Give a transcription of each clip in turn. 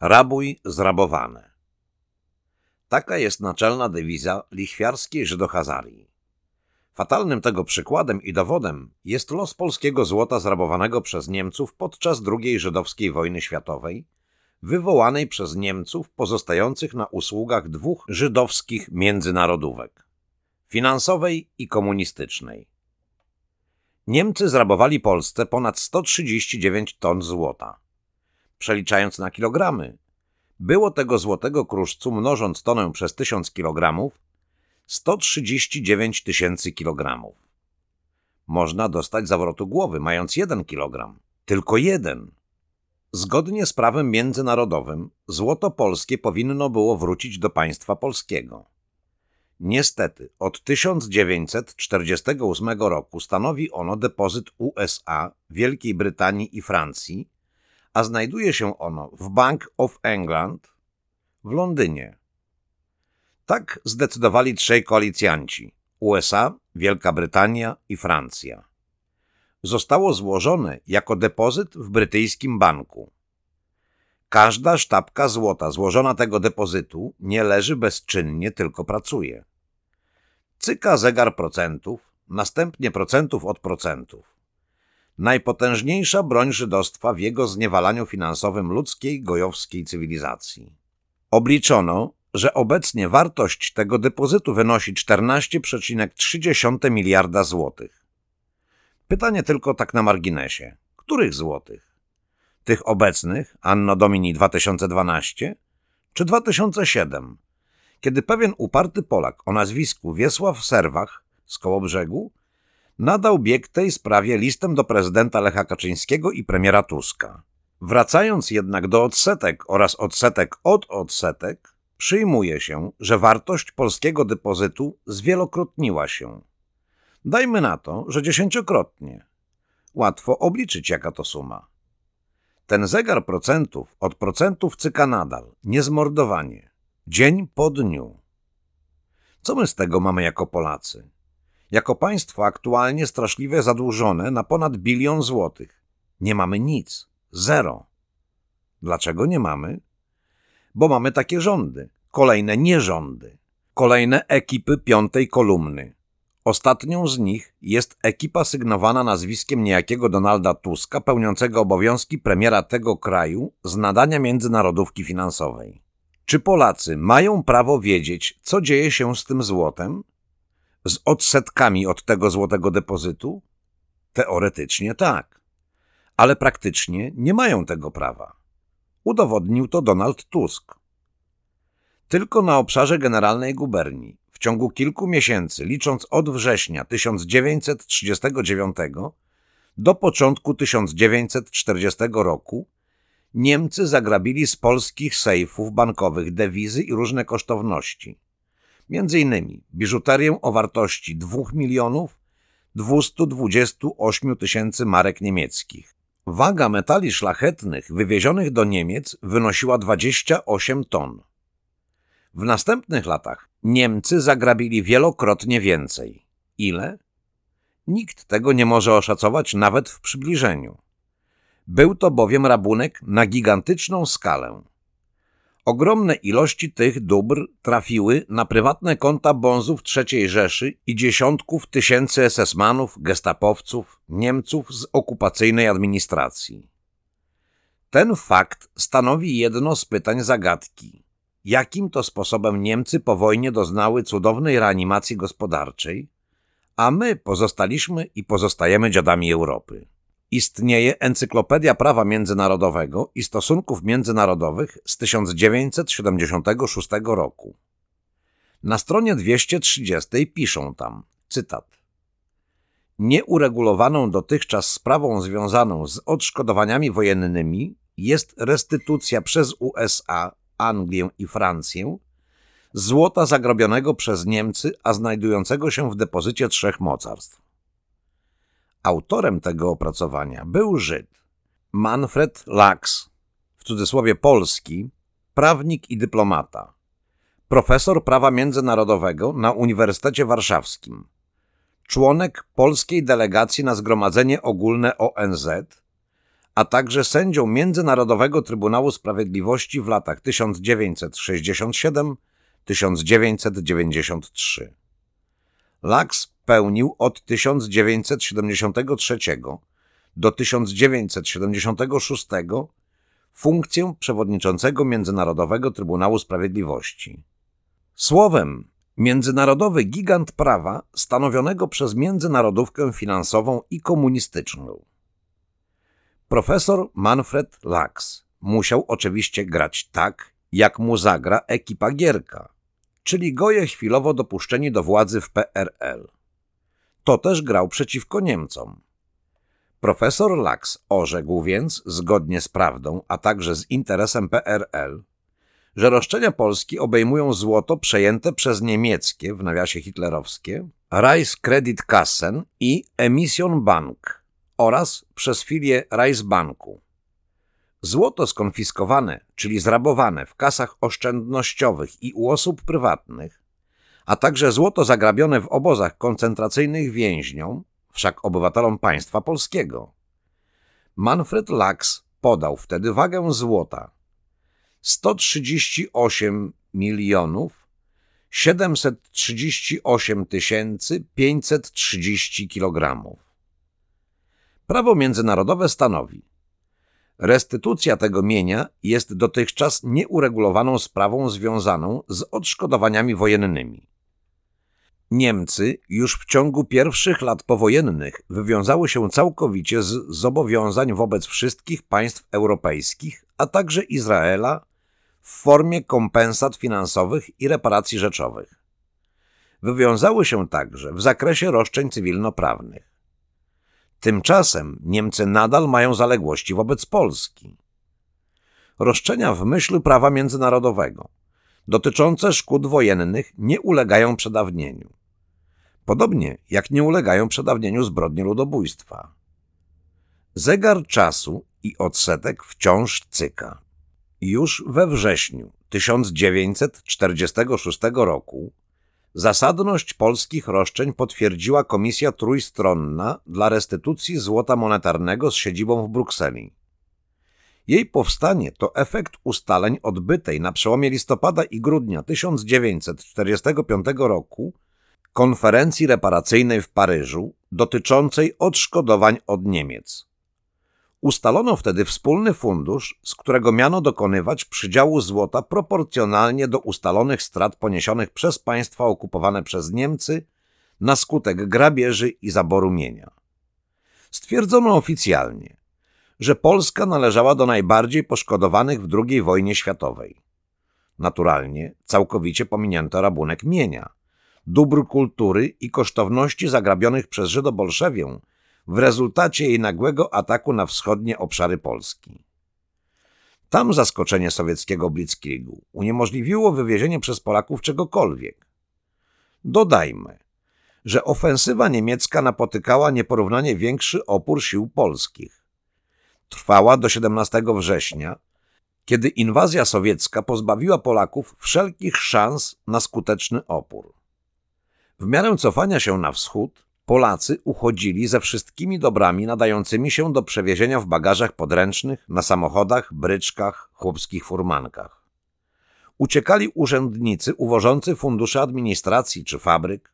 Rabuj zrabowane. Taka jest naczelna dewiza lichwiarskiej żydohazarii. Fatalnym tego przykładem i dowodem jest los polskiego złota zrabowanego przez Niemców podczas II żydowskiej wojny światowej, wywołanej przez Niemców pozostających na usługach dwóch żydowskich międzynarodówek finansowej i komunistycznej. Niemcy zrabowali Polsce ponad 139 ton złota. Przeliczając na kilogramy, było tego złotego kruszcu mnożąc tonę przez 1000 kilogramów 139 tysięcy kilogramów. Można dostać zawrotu głowy, mając jeden kilogram. Tylko jeden. Zgodnie z prawem międzynarodowym, złoto polskie powinno było wrócić do państwa polskiego. Niestety, od 1948 roku stanowi ono depozyt USA, Wielkiej Brytanii i Francji, a znajduje się ono w Bank of England w Londynie. Tak zdecydowali trzej koalicjanci USA, Wielka Brytania i Francja. Zostało złożone jako depozyt w brytyjskim banku. Każda sztabka złota złożona tego depozytu nie leży bezczynnie, tylko pracuje. Cyka zegar procentów, następnie procentów od procentów. Najpotężniejsza broń żydostwa w jego zniewalaniu finansowym ludzkiej gojowskiej cywilizacji. Obliczono, że obecnie wartość tego depozytu wynosi 14,3 miliarda złotych. Pytanie tylko tak na marginesie. Których złotych? Tych obecnych, Anno Domini 2012, czy 2007, kiedy pewien uparty Polak o nazwisku Wiesław Serwach z Kołobrzegu nadał bieg tej sprawie listem do prezydenta Lecha Kaczyńskiego i premiera Tuska. Wracając jednak do odsetek oraz odsetek od odsetek, przyjmuje się, że wartość polskiego depozytu zwielokrotniła się. Dajmy na to, że dziesięciokrotnie. Łatwo obliczyć, jaka to suma. Ten zegar procentów od procentów cyka nadal, niezmordowanie, dzień po dniu. Co my z tego mamy jako Polacy? Jako państwo aktualnie straszliwie zadłużone na ponad bilion złotych. Nie mamy nic. Zero. Dlaczego nie mamy? Bo mamy takie rządy, kolejne nierządy, kolejne ekipy piątej kolumny. Ostatnią z nich jest ekipa sygnowana nazwiskiem niejakiego Donalda Tuska, pełniącego obowiązki premiera tego kraju z nadania międzynarodówki finansowej. Czy Polacy mają prawo wiedzieć, co dzieje się z tym złotem? Z odsetkami od tego złotego depozytu? Teoretycznie tak, ale praktycznie nie mają tego prawa. Udowodnił to Donald Tusk. Tylko na obszarze generalnej guberni w ciągu kilku miesięcy, licząc od września 1939 do początku 1940 roku, Niemcy zagrabili z polskich sejfów bankowych dewizy i różne kosztowności. Między innymi biżuterię o wartości 2 milionów 228 tysięcy marek niemieckich. Waga metali szlachetnych wywiezionych do Niemiec wynosiła 28 ton. W następnych latach Niemcy zagrabili wielokrotnie więcej. Ile? Nikt tego nie może oszacować nawet w przybliżeniu. Był to bowiem rabunek na gigantyczną skalę. Ogromne ilości tych dóbr trafiły na prywatne konta bonzów III Rzeszy i dziesiątków tysięcy SS-manów, gestapowców, Niemców z okupacyjnej administracji. Ten fakt stanowi jedno z pytań zagadki. Jakim to sposobem Niemcy po wojnie doznały cudownej reanimacji gospodarczej, a my pozostaliśmy i pozostajemy dziadami Europy? Istnieje Encyklopedia Prawa Międzynarodowego i Stosunków Międzynarodowych z 1976 roku. Na stronie 230 piszą tam, cytat, Nieuregulowaną dotychczas sprawą związaną z odszkodowaniami wojennymi jest restytucja przez USA, Anglię i Francję złota zagrobionego przez Niemcy, a znajdującego się w depozycie trzech mocarstw. Autorem tego opracowania był Żyd. Manfred Laks, w cudzysłowie polski, prawnik i dyplomata, profesor prawa międzynarodowego na Uniwersytecie Warszawskim, członek polskiej delegacji na Zgromadzenie Ogólne ONZ, a także sędzią Międzynarodowego Trybunału Sprawiedliwości w latach 1967-1993. Laks pełnił od 1973 do 1976 funkcję przewodniczącego Międzynarodowego Trybunału Sprawiedliwości. Słowem, międzynarodowy gigant prawa stanowionego przez międzynarodówkę finansową i komunistyczną. Profesor Manfred Laks musiał oczywiście grać tak, jak mu zagra ekipa Gierka, czyli goje chwilowo dopuszczeni do władzy w PRL. To też grał przeciwko Niemcom. Profesor Laks orzekł więc, zgodnie z prawdą, a także z interesem PRL, że roszczenia Polski obejmują złoto przejęte przez niemieckie, w nawiasie hitlerowskie, Reichskreditkassen i Emission Bank oraz przez filię Reichsbanku. Złoto skonfiskowane, czyli zrabowane w kasach oszczędnościowych i u osób prywatnych, a także złoto zagrabione w obozach koncentracyjnych więźniom, wszak obywatelom państwa polskiego. Manfred Laks podał wtedy wagę złota 138 milionów 738 530 kilogramów. Prawo międzynarodowe stanowi, restytucja tego mienia jest dotychczas nieuregulowaną sprawą związaną z odszkodowaniami wojennymi. Niemcy już w ciągu pierwszych lat powojennych wywiązały się całkowicie z zobowiązań wobec wszystkich państw europejskich, a także Izraela w formie kompensat finansowych i reparacji rzeczowych. Wywiązały się także w zakresie roszczeń cywilnoprawnych. Tymczasem Niemcy nadal mają zaległości wobec Polski. Roszczenia w myśl prawa międzynarodowego dotyczące szkód wojennych nie ulegają przedawnieniu. Podobnie jak nie ulegają przedawnieniu zbrodni ludobójstwa. Zegar czasu i odsetek wciąż cyka. Już we wrześniu 1946 roku zasadność polskich roszczeń potwierdziła Komisja Trójstronna dla restytucji złota monetarnego z siedzibą w Brukseli. Jej powstanie to efekt ustaleń odbytej na przełomie listopada i grudnia 1945 roku konferencji reparacyjnej w Paryżu dotyczącej odszkodowań od Niemiec. Ustalono wtedy wspólny fundusz, z którego miano dokonywać przydziału złota proporcjonalnie do ustalonych strat poniesionych przez państwa okupowane przez Niemcy na skutek grabieży i zaboru mienia. Stwierdzono oficjalnie, że Polska należała do najbardziej poszkodowanych w II wojnie światowej. Naturalnie całkowicie pominięto rabunek mienia, dóbr kultury i kosztowności zagrabionych przez Żydobolszewię w rezultacie jej nagłego ataku na wschodnie obszary Polski. Tam zaskoczenie sowieckiego blitzkriegu uniemożliwiło wywiezienie przez Polaków czegokolwiek. Dodajmy, że ofensywa niemiecka napotykała nieporównanie większy opór sił polskich. Trwała do 17 września, kiedy inwazja sowiecka pozbawiła Polaków wszelkich szans na skuteczny opór. W miarę cofania się na wschód, Polacy uchodzili ze wszystkimi dobrami nadającymi się do przewiezienia w bagażach podręcznych, na samochodach, bryczkach, chłopskich furmankach. Uciekali urzędnicy uwożący fundusze administracji czy fabryk.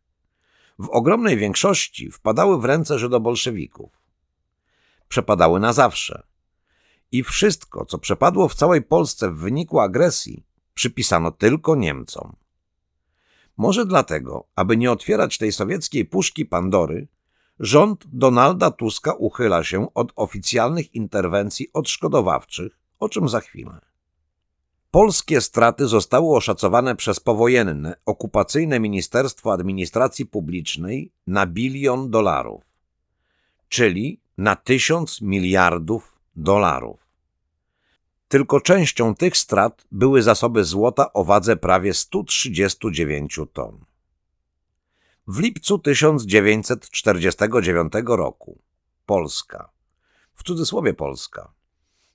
W ogromnej większości wpadały w ręce żydobolszewików. Przepadały na zawsze. I wszystko, co przepadło w całej Polsce w wyniku agresji, przypisano tylko Niemcom. Może dlatego, aby nie otwierać tej sowieckiej puszki Pandory, rząd Donalda Tuska uchyla się od oficjalnych interwencji odszkodowawczych, o czym za chwilę. Polskie straty zostały oszacowane przez powojenne, okupacyjne Ministerstwo Administracji Publicznej na bilion dolarów, czyli na tysiąc miliardów dolarów. Tylko częścią tych strat były zasoby złota o wadze prawie 139 ton. W lipcu 1949 roku Polska, w cudzysłowie Polska,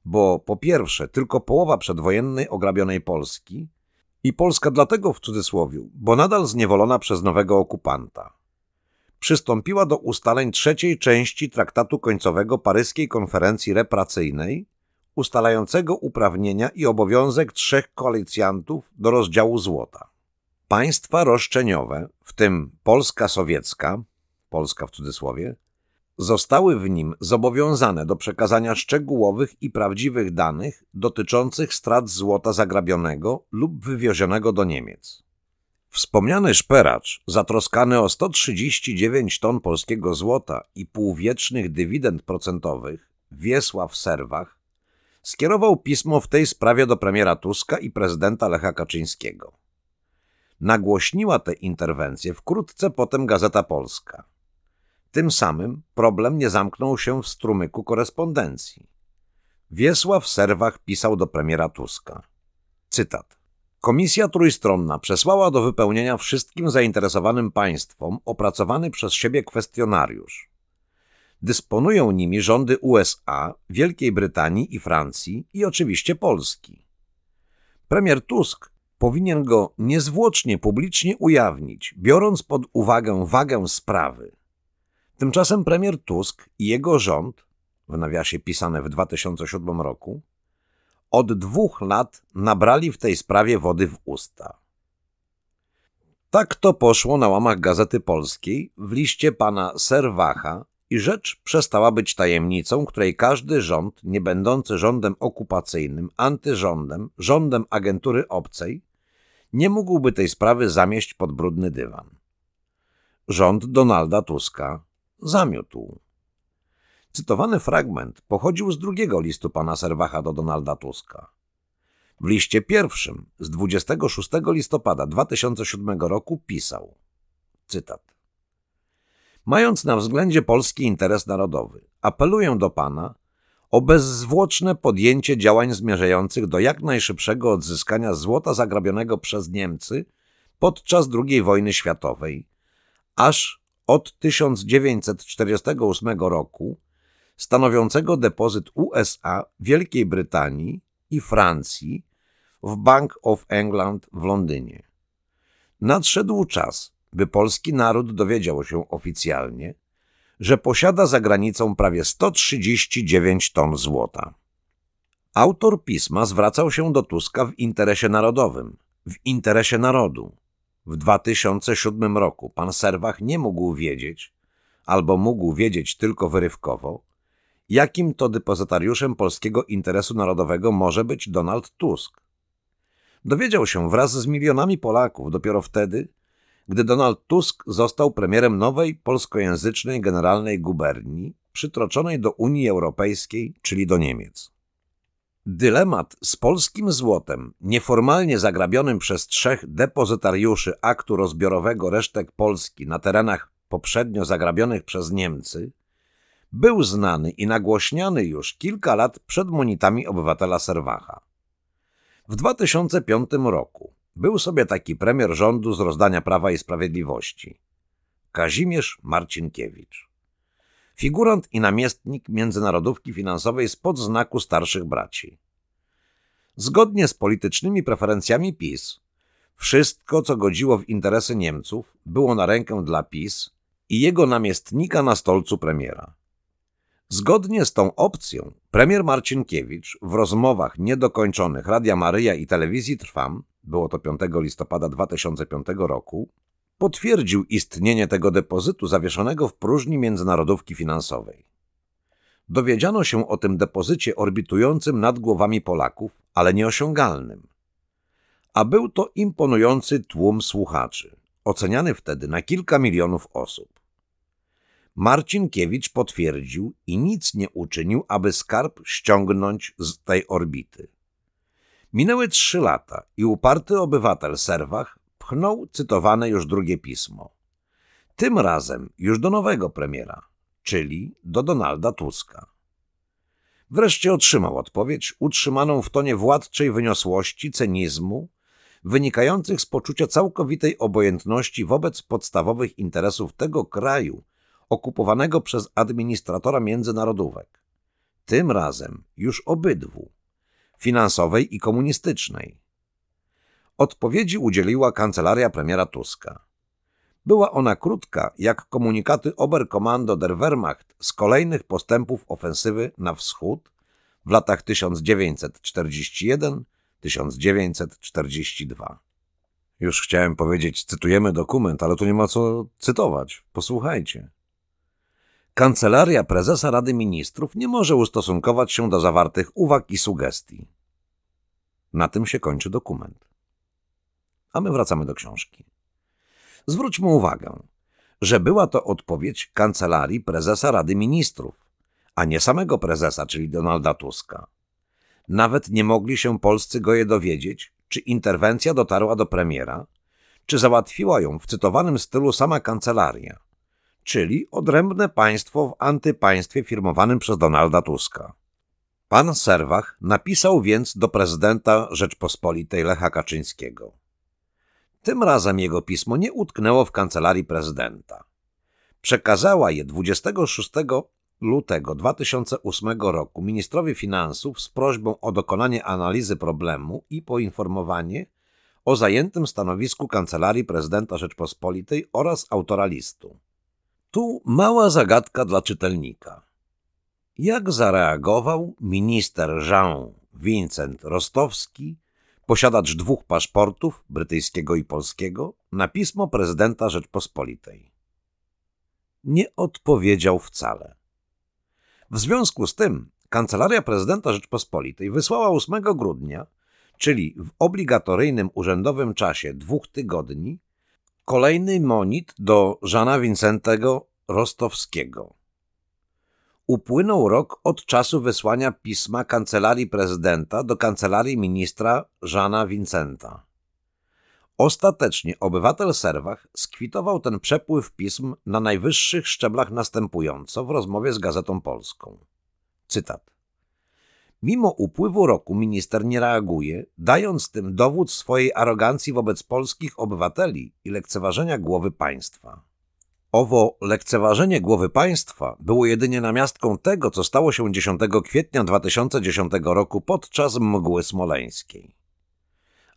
bo po pierwsze tylko połowa przedwojennej ograbionej Polski i Polska dlatego w cudzysłowie, bo nadal zniewolona przez nowego okupanta. przystąpiła do ustaleń trzeciej części traktatu końcowego paryskiej konferencji repracyjnej, ustalającego uprawnienia i obowiązek trzech koalicjantów do rozdziału złota. Państwa roszczeniowe, w tym Polska sowiecka, Polska w cudzysłowie, zostały w nim zobowiązane do przekazania szczegółowych i prawdziwych danych dotyczących strat złota zagrabionego lub wywiezionego do Niemiec. Wspomniany szperacz, zatroskany o 139 ton polskiego złota i półwiecznych dywidend procentowych, Wiesław Serwach, skierował pismo w tej sprawie do premiera Tuska i prezydenta Lecha Kaczyńskiego. Nagłośniła tę interwencję wkrótce potem Gazeta Polska. Tym samym problem nie zamknął się w strumyku korespondencji. Wiesław Serwach pisał do premiera Tuska. Cytat. Komisja trójstronna przesłała do wypełnienia wszystkim zainteresowanym państwom opracowany przez siebie kwestionariusz. Dysponują nimi rządy USA, Wielkiej Brytanii i Francji i oczywiście Polski. Premier Tusk powinien go niezwłocznie publicznie ujawnić, biorąc pod uwagę wagę sprawy. Tymczasem premier Tusk i jego rząd, w nawiasie pisane w 2007 roku, od dwóch lat nabrali w tej sprawie wody w usta. Tak to poszło na łamach Gazety Polskiej w liście pana Serwacha i rzecz przestała być tajemnicą, której każdy rząd, nie będący rządem okupacyjnym, antyrządem, rządem agentury obcej, nie mógłby tej sprawy zamieść pod brudny dywan. Rząd Donalda Tuska zamiótł. Cytowany fragment pochodził z drugiego listu pana Serwacha do Donalda Tuska. W liście pierwszym z 26 listopada 2007 roku pisał, cytat, Mając na względzie polski interes narodowy, apeluję do pana o bezzwłoczne podjęcie działań zmierzających do jak najszybszego odzyskania złota zagrabionego przez Niemcy podczas II wojny światowej, aż od 1948 roku stanowiącego depozyt USA, Wielkiej Brytanii i Francji w Bank of England w Londynie. Nadszedł czas, by polski naród dowiedział się oficjalnie, że posiada za granicą prawie 139 ton złota. Autor pisma zwracał się do Tuska w interesie narodowym, w interesie narodu. W 2007 roku pan Serwach nie mógł wiedzieć, albo mógł wiedzieć tylko wyrywkowo, jakim to depozytariuszem polskiego interesu narodowego może być Donald Tusk. Dowiedział się wraz z milionami Polaków dopiero wtedy, gdy Donald Tusk został premierem nowej polskojęzycznej generalnej guberni przytroczonej do Unii Europejskiej, czyli do Niemiec. Dylemat z polskim złotem, nieformalnie zagrabionym przez trzech depozytariuszy aktu rozbiorowego resztek Polski na terenach poprzednio zagrabionych przez Niemcy, był znany i nagłośniany już kilka lat przed monitami obywatela Serwacha. W 2005 roku był sobie taki premier rządu z rozdania Prawa i Sprawiedliwości. Kazimierz Marcinkiewicz. Figurant i namiestnik międzynarodówki finansowej spod znaku starszych braci. Zgodnie z politycznymi preferencjami PiS, wszystko, co godziło w interesy Niemców, było na rękę dla PiS i jego namiestnika na stolcu premiera. Zgodnie z tą opcją premier Marcinkiewicz w rozmowach niedokończonych Radia Maryja i Telewizji Trwam, było to 5 listopada 2005 roku, potwierdził istnienie tego depozytu zawieszonego w próżni międzynarodówki finansowej. Dowiedziano się o tym depozycie orbitującym nad głowami Polaków, ale nieosiągalnym. A był to imponujący tłum słuchaczy, oceniany wtedy na kilka milionów osób. Marcinkiewicz potwierdził i nic nie uczynił, aby skarb ściągnąć z tej orbity. Minęły trzy lata i uparty obywatel Serwach pchnął cytowane już drugie pismo. Tym razem już do nowego premiera, czyli do Donalda Tuska. Wreszcie otrzymał odpowiedź utrzymaną w tonie władczej wyniosłości, cynizmu, wynikających z poczucia całkowitej obojętności wobec podstawowych interesów tego kraju, okupowanego przez administratora międzynarodówek. Tym razem już obydwu finansowej i komunistycznej. Odpowiedzi udzieliła kancelaria premiera Tuska. Była ona krótka, jak komunikaty Oberkommando der Wehrmacht z kolejnych postępów ofensywy na wschód w latach 1941-1942. Już chciałem powiedzieć, cytujemy dokument, ale tu nie ma co cytować. Posłuchajcie. Kancelaria Prezesa Rady Ministrów nie może ustosunkować się do zawartych uwag i sugestii. Na tym się kończy dokument. A my wracamy do książki. Zwróćmy uwagę, że była to odpowiedź Kancelarii Prezesa Rady Ministrów, a nie samego prezesa, czyli Donalda Tuska. Nawet nie mogli się polscy goje dowiedzieć, czy interwencja dotarła do premiera, czy załatwiła ją w cytowanym stylu sama kancelaria, czyli odrębne państwo w antypaństwie firmowanym przez Donalda Tuska. Pan Serwach napisał więc do prezydenta Rzeczpospolitej Lecha Kaczyńskiego. Tym razem jego pismo nie utknęło w kancelarii prezydenta. Przekazała je 26 lutego 2008 roku ministrowi finansów z prośbą o dokonanie analizy problemu i poinformowanie o zajętym stanowisku Kancelarii Prezydenta Rzeczpospolitej oraz autora listu. Tu mała zagadka dla czytelnika. Jak zareagował minister Jean Vincent Rostowski, posiadacz dwóch paszportów, brytyjskiego i polskiego, na pismo prezydenta Rzeczpospolitej? Nie odpowiedział wcale. W związku z tym Kancelaria Prezydenta Rzeczpospolitej wysłała 8 grudnia, czyli w obligatoryjnym urzędowym czasie dwóch tygodni, kolejny monit do Żana Wincentego Rostowskiego. Upłynął rok od czasu wysłania pisma Kancelarii Prezydenta do Kancelarii Ministra Żana Vincenta. Ostatecznie obywatel Serwach skwitował ten przepływ pism na najwyższych szczeblach następująco w rozmowie z Gazetą Polską. Cytat. Mimo upływu roku minister nie reaguje, dając tym dowód swojej arogancji wobec polskich obywateli i lekceważenia głowy państwa. Owo lekceważenie głowy państwa było jedynie namiastką tego, co stało się 10 kwietnia 2010 roku podczas mgły smoleńskiej.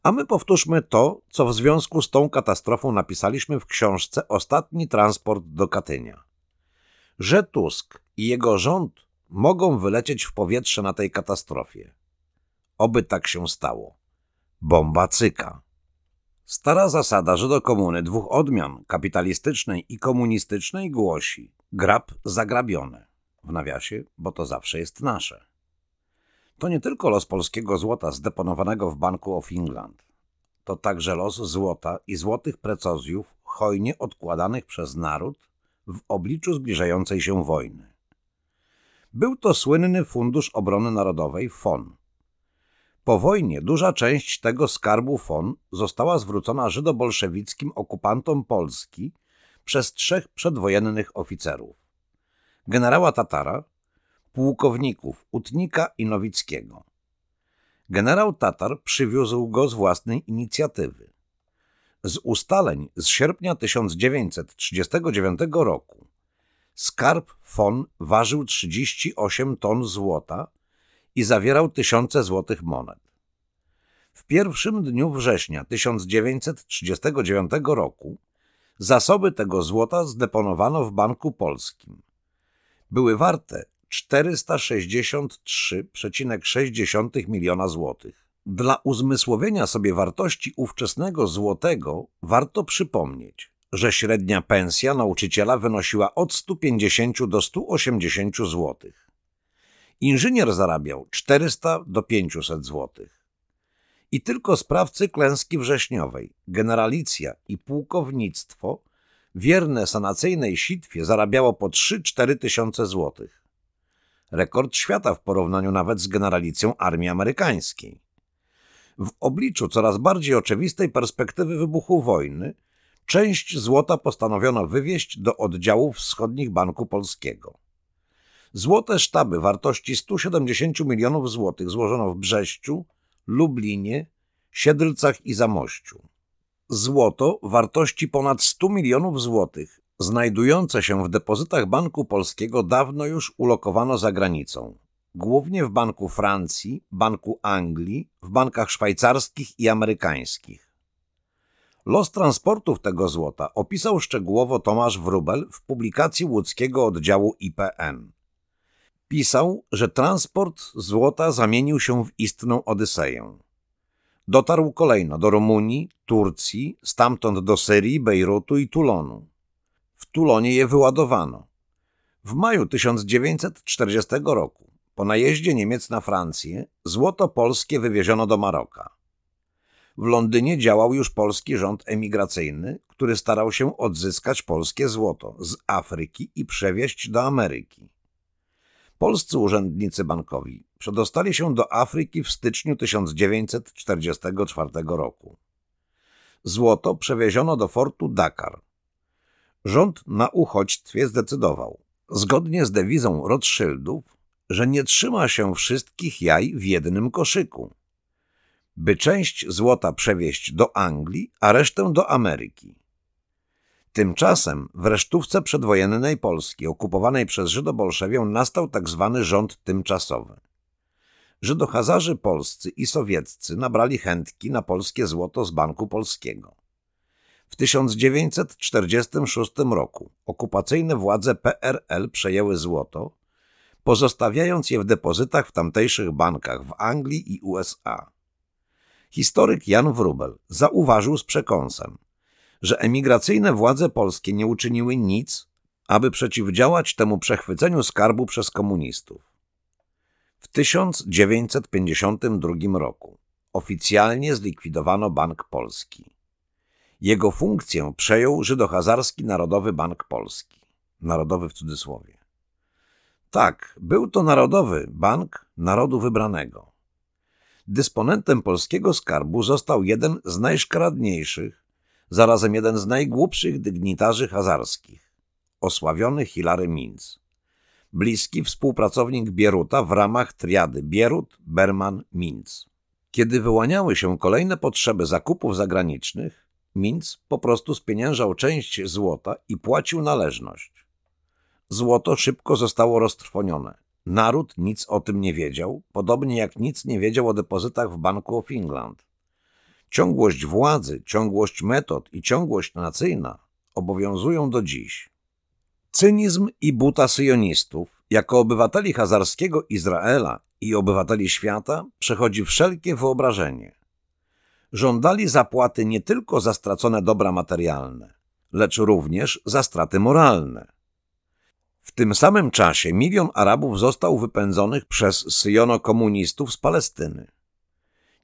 A my powtórzmy to, co w związku z tą katastrofą napisaliśmy w książce Ostatni transport do Katynia. Że Tusk i jego rząd mogą wylecieć w powietrze na tej katastrofie. Oby tak się stało. Bomba cyka. Stara zasada że do komuny dwóch odmian, kapitalistycznej i komunistycznej, głosi grab zagrabione. W nawiasie, bo to zawsze jest nasze. To nie tylko los polskiego złota zdeponowanego w Banku of England. To także los złota i złotych precozjów hojnie odkładanych przez naród w obliczu zbliżającej się wojny. Był to słynny Fundusz Obrony Narodowej FON. Po wojnie duża część tego skarbu FON została zwrócona żydobolszewickim okupantom Polski przez trzech przedwojennych oficerów. Generała Tatara, pułkowników Utnika i Nowickiego. Generał Tatar przywiózł go z własnej inicjatywy. Z ustaleń z sierpnia 1939 roku skarb FON ważył 38 ton złota i zawierał tysiące złotych monet. W pierwszym dniu września 1939 roku zasoby tego złota zdeponowano w Banku Polskim. Były warte 463,6 miliona złotych. Dla uzmysłowienia sobie wartości ówczesnego złotego warto przypomnieć, że średnia pensja nauczyciela wynosiła od 150 do 180 złotych. Inżynier zarabiał 400 do 500 złotych. I tylko sprawcy klęski wrześniowej, generalicja i pułkownictwo wierne sanacyjnej sitwie zarabiało po 3-4 tysiące złotych rekord świata w porównaniu nawet z generalicją armii amerykańskiej. W obliczu coraz bardziej oczywistej perspektywy wybuchu wojny, część złota postanowiono wywieźć do oddziałów wschodnich Banku Polskiego. Złote sztaby wartości 170 milionów złotych złożono w Brześciu, Lublinie, Siedlcach i Zamościu. Złoto wartości ponad 100 milionów złotych znajdujące się w depozytach Banku Polskiego dawno już ulokowano za granicą. Głównie w Banku Francji, Banku Anglii, w bankach szwajcarskich i amerykańskich. Los transportów tego złota opisał szczegółowo Tomasz Wrubel w publikacji łódzkiego oddziału IPN. Pisał, że transport złota zamienił się w istną odyseję. Dotarł kolejno do Rumunii, Turcji, stamtąd do Syrii, Bejrutu i Tulonu. W Tulonie je wyładowano. W maju 1940 roku, po najeździe Niemiec na Francję, złoto polskie wywieziono do Maroka. W Londynie działał już polski rząd emigracyjny, który starał się odzyskać polskie złoto z Afryki i przewieźć do Ameryki. Polscy urzędnicy bankowi przedostali się do Afryki w styczniu 1944 roku. Złoto przewieziono do fortu Dakar. Rząd na uchodźstwie zdecydował, zgodnie z dewizą Rothschildów, że nie trzyma się wszystkich jaj w jednym koszyku, by część złota przewieźć do Anglii, a resztę do Ameryki. Tymczasem w resztówce przedwojennej Polski okupowanej przez Żydobolszewię nastał tzw. Tak rząd tymczasowy. Żydohazarzy polscy i sowieccy nabrali chętki na polskie złoto z Banku Polskiego. W 1946 roku okupacyjne władze PRL przejęły złoto, pozostawiając je w depozytach w tamtejszych bankach w Anglii i USA. Historyk Jan Wrubel zauważył z przekąsem, że emigracyjne władze polskie nie uczyniły nic, aby przeciwdziałać temu przechwyceniu skarbu przez komunistów. W 1952 roku oficjalnie zlikwidowano Bank Polski. Jego funkcję przejął Żydohazarski Narodowy Bank Polski. Narodowy w cudzysłowie. Tak, był to Narodowy Bank Narodu Wybranego. Dysponentem polskiego skarbu został jeden z najszkaradniejszych, zarazem jeden z najgłupszych dygnitarzy hazarskich, osławiony Hilary Minc bliski współpracownik Bieruta w ramach triady Bierut, Berman, Minc. Kiedy wyłaniały się kolejne potrzeby zakupów zagranicznych, Minc po prostu spieniężał część złota i płacił należność. Złoto szybko zostało roztrwonione. Naród nic o tym nie wiedział, podobnie jak nic nie wiedział o depozytach w Banku of England. Ciągłość władzy, ciągłość metod i ciągłość nacyjna obowiązują do dziś. Cynizm i buta syjonistów, jako obywateli hazarskiego Izraela i obywateli świata, przechodzi wszelkie wyobrażenie. Żądali zapłaty nie tylko za stracone dobra materialne, lecz również za straty moralne. W tym samym czasie milion Arabów został wypędzonych przez syjono-komunistów z Palestyny.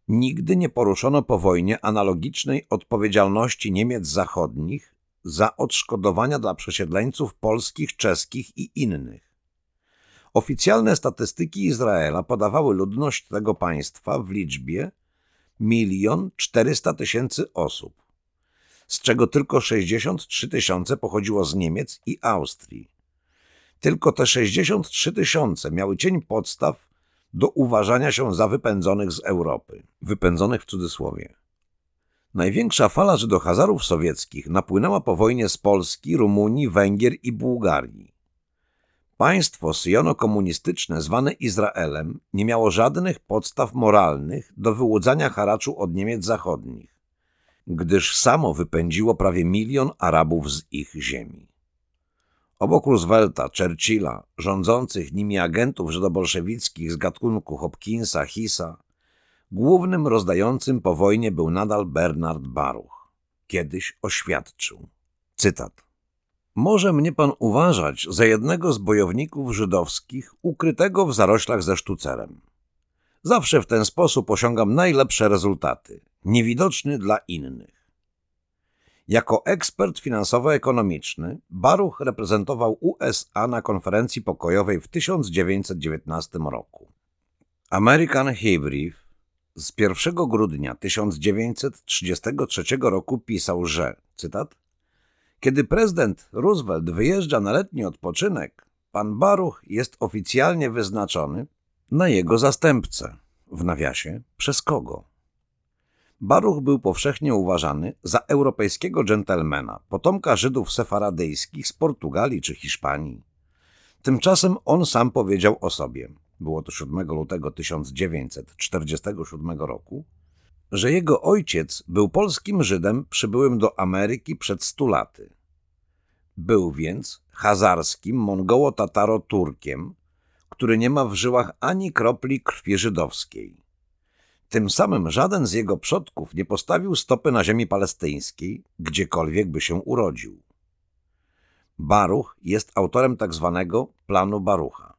Nigdy nie poruszono po wojnie analogicznej odpowiedzialności Niemiec zachodnich za odszkodowania dla przesiedleńców polskich, czeskich i innych. Oficjalne statystyki Izraela podawały ludność tego państwa w liczbie milion czterysta tysięcy osób, z czego tylko 63 tysiące pochodziło z Niemiec i Austrii. Tylko te 63 tysiące miały cień podstaw do uważania się za wypędzonych z Europy, wypędzonych w cudzysłowie. Największa fala Żydohazarów sowieckich napłynęła po wojnie z Polski, Rumunii, Węgier i Bułgarii. Państwo syjono-komunistyczne zwane Izraelem nie miało żadnych podstaw moralnych do wyłudzania haraczu od Niemiec zachodnich, gdyż samo wypędziło prawie milion Arabów z ich ziemi. Obok Roosevelta, Churchilla, rządzących nimi agentów żydobolszewickich z gatunku Hopkinsa, Hisa, Głównym rozdającym po wojnie był nadal Bernard Baruch. Kiedyś oświadczył. Cytat. Może mnie pan uważać za jednego z bojowników żydowskich ukrytego w zaroślach ze sztucerem. Zawsze w ten sposób osiągam najlepsze rezultaty, niewidoczny dla innych. Jako ekspert finansowo-ekonomiczny Baruch reprezentował USA na konferencji pokojowej w 1919 roku. American Hebrew z 1 grudnia 1933 roku pisał, że, cytat, kiedy prezydent Roosevelt wyjeżdża na letni odpoczynek, pan Baruch jest oficjalnie wyznaczony na jego zastępcę, w nawiasie, przez kogo. Baruch był powszechnie uważany za europejskiego dżentelmena, potomka Żydów sefaradyjskich z Portugalii czy Hiszpanii. Tymczasem on sam powiedział o sobie – było to 7 lutego 1947 roku, że jego ojciec był polskim Żydem przybyłym do Ameryki przed stu laty. Był więc hazarskim Mongoło-Tataro-Turkiem, który nie ma w żyłach ani kropli krwi żydowskiej. Tym samym żaden z jego przodków nie postawił stopy na ziemi palestyńskiej, gdziekolwiek by się urodził. Baruch jest autorem tak zwanego planu Barucha.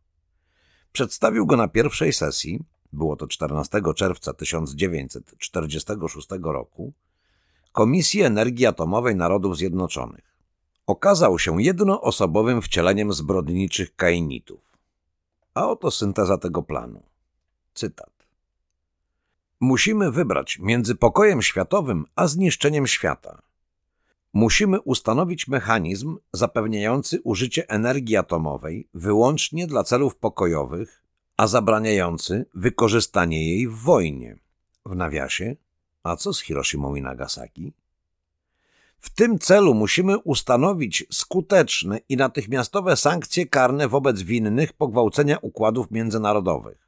Przedstawił go na pierwszej sesji, było to 14 czerwca 1946 roku, Komisji Energii Atomowej Narodów Zjednoczonych. Okazał się jednoosobowym wcieleniem zbrodniczych kainitów. A oto synteza tego planu. Cytat. Musimy wybrać między pokojem światowym a zniszczeniem świata. Musimy ustanowić mechanizm zapewniający użycie energii atomowej wyłącznie dla celów pokojowych, a zabraniający wykorzystanie jej w wojnie. W nawiasie, a co z Hiroshima i Nagasaki? W tym celu musimy ustanowić skuteczne i natychmiastowe sankcje karne wobec winnych pogwałcenia układów międzynarodowych.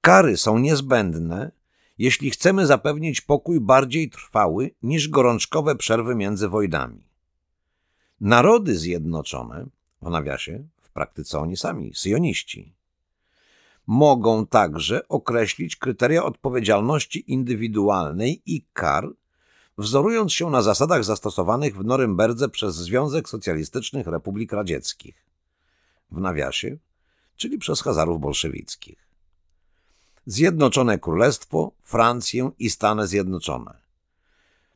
Kary są niezbędne, jeśli chcemy zapewnić pokój bardziej trwały niż gorączkowe przerwy między wojnami. Narody Zjednoczone, w nawiasie, w praktyce oni sami, syjoniści, mogą także określić kryteria odpowiedzialności indywidualnej i kar, wzorując się na zasadach zastosowanych w Norymberdze przez Związek Socjalistycznych Republik Radzieckich, w nawiasie, czyli przez Hazarów bolszewickich. Zjednoczone Królestwo, Francję i Stany Zjednoczone.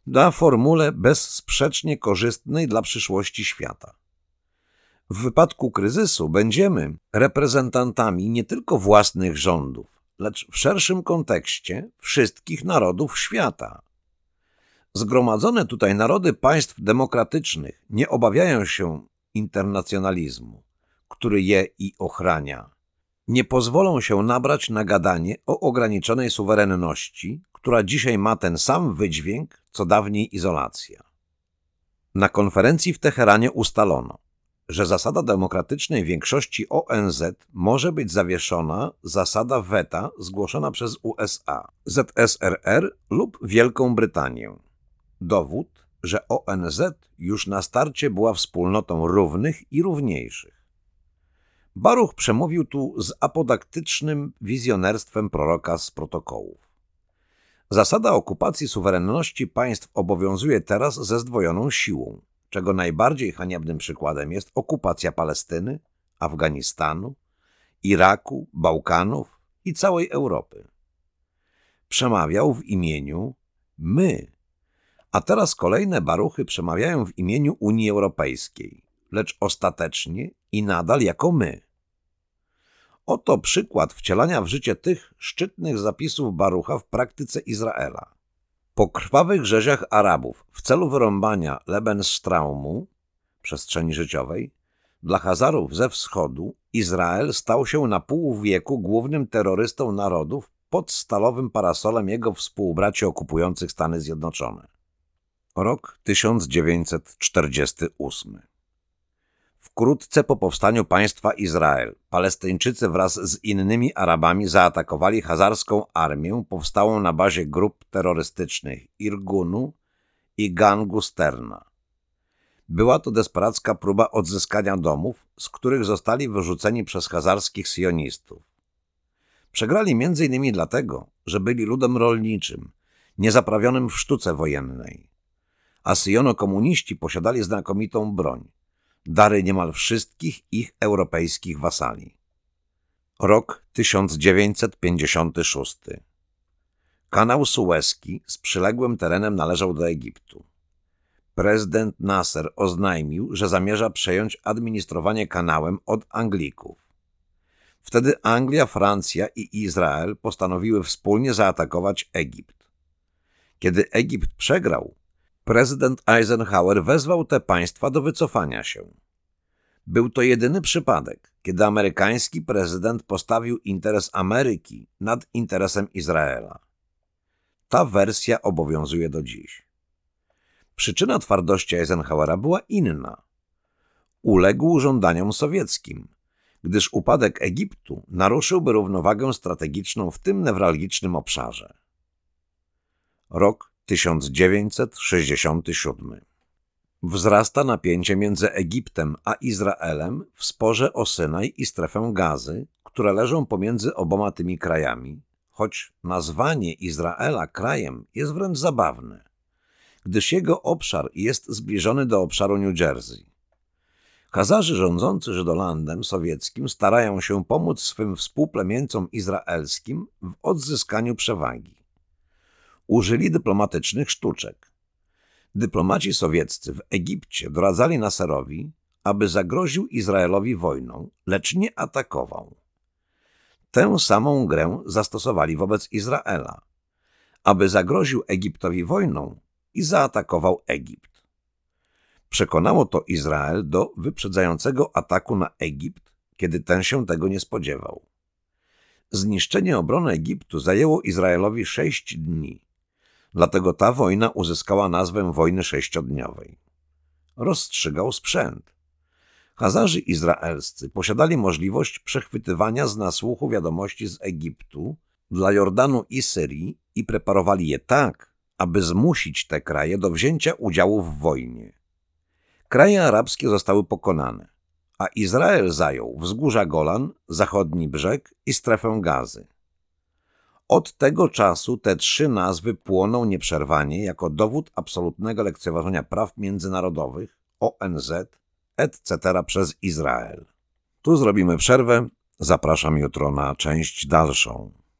Da formule bezsprzecznie korzystnej dla przyszłości świata. W wypadku kryzysu będziemy reprezentantami nie tylko własnych rządów, lecz w szerszym kontekście wszystkich narodów świata. Zgromadzone tutaj narody państw demokratycznych nie obawiają się internacjonalizmu, który je i ochrania nie pozwolą się nabrać na gadanie o ograniczonej suwerenności, która dzisiaj ma ten sam wydźwięk, co dawniej izolacja. Na konferencji w Teheranie ustalono, że zasada demokratycznej większości ONZ może być zawieszona zasada weta zgłoszona przez USA, ZSRR lub Wielką Brytanię. Dowód, że ONZ już na starcie była wspólnotą równych i równiejszych. Baruch przemówił tu z apodaktycznym wizjonerstwem proroka z protokołów. Zasada okupacji suwerenności państw obowiązuje teraz ze zdwojoną siłą, czego najbardziej haniebnym przykładem jest okupacja Palestyny, Afganistanu, Iraku, Bałkanów i całej Europy. Przemawiał w imieniu my, a teraz kolejne baruchy przemawiają w imieniu Unii Europejskiej, lecz ostatecznie i nadal jako my. Oto przykład wcielania w życie tych szczytnych zapisów Barucha w praktyce Izraela. Po krwawych rzeziach Arabów w celu wyrąbania Lebensstraumu, przestrzeni życiowej, dla Hazarów ze wschodu Izrael stał się na pół wieku głównym terrorystą narodów pod stalowym parasolem jego współbraci okupujących Stany Zjednoczone. Rok 1948 Wkrótce po powstaniu państwa Izrael, Palestyńczycy wraz z innymi Arabami zaatakowali hazarską armię powstałą na bazie grup terrorystycznych Irgunu i gangu Sterna. Była to desperacka próba odzyskania domów, z których zostali wyrzuceni przez hazarskich sionistów. Przegrali m.in. dlatego, że byli ludem rolniczym, niezaprawionym w sztuce wojennej. A syjono-komuniści posiadali znakomitą broń – dary niemal wszystkich ich europejskich wasali. Rok 1956. Kanał Suezki z przyległym terenem należał do Egiptu. Prezydent Nasser oznajmił, że zamierza przejąć administrowanie kanałem od Anglików. Wtedy Anglia, Francja i Izrael postanowiły wspólnie zaatakować Egipt. Kiedy Egipt przegrał, prezydent Eisenhower wezwał te państwa do wycofania się. Był to jedyny przypadek, kiedy amerykański prezydent postawił interes Ameryki nad interesem Izraela. Ta wersja obowiązuje do dziś. Przyczyna twardości Eisenhowera była inna. Uległ żądaniom sowieckim, gdyż upadek Egiptu naruszyłby równowagę strategiczną w tym newralgicznym obszarze. Rok 1967. Wzrasta napięcie między Egiptem a Izraelem w sporze o Synaj i strefę gazy, które leżą pomiędzy oboma tymi krajami, choć nazwanie Izraela krajem jest wręcz zabawne, gdyż jego obszar jest zbliżony do obszaru New Jersey. Hazarzy rządzący Żydolandem sowieckim starają się pomóc swym współplemieńcom izraelskim w odzyskaniu przewagi. Użyli dyplomatycznych sztuczek. Dyplomaci sowieccy w Egipcie doradzali Nasserowi, aby zagroził Izraelowi wojną, lecz nie atakował. Tę samą grę zastosowali wobec Izraela, aby zagroził Egiptowi wojną i zaatakował Egipt. Przekonało to Izrael do wyprzedzającego ataku na Egipt, kiedy ten się tego nie spodziewał. Zniszczenie obrony Egiptu zajęło Izraelowi sześć dni, dlatego ta wojna uzyskała nazwę wojny sześciodniowej. Rozstrzygał sprzęt. Hazarzy izraelscy posiadali możliwość przechwytywania z nasłuchu wiadomości z Egiptu dla Jordanu i Syrii i preparowali je tak, aby zmusić te kraje do wzięcia udziału w wojnie. Kraje arabskie zostały pokonane, a Izrael zajął wzgórza Golan, zachodni brzeg i strefę gazy. Od tego czasu te trzy nazwy płoną nieprzerwanie jako dowód absolutnego lekceważenia praw międzynarodowych, ONZ, etc. przez Izrael. Tu zrobimy przerwę. Zapraszam jutro na część dalszą.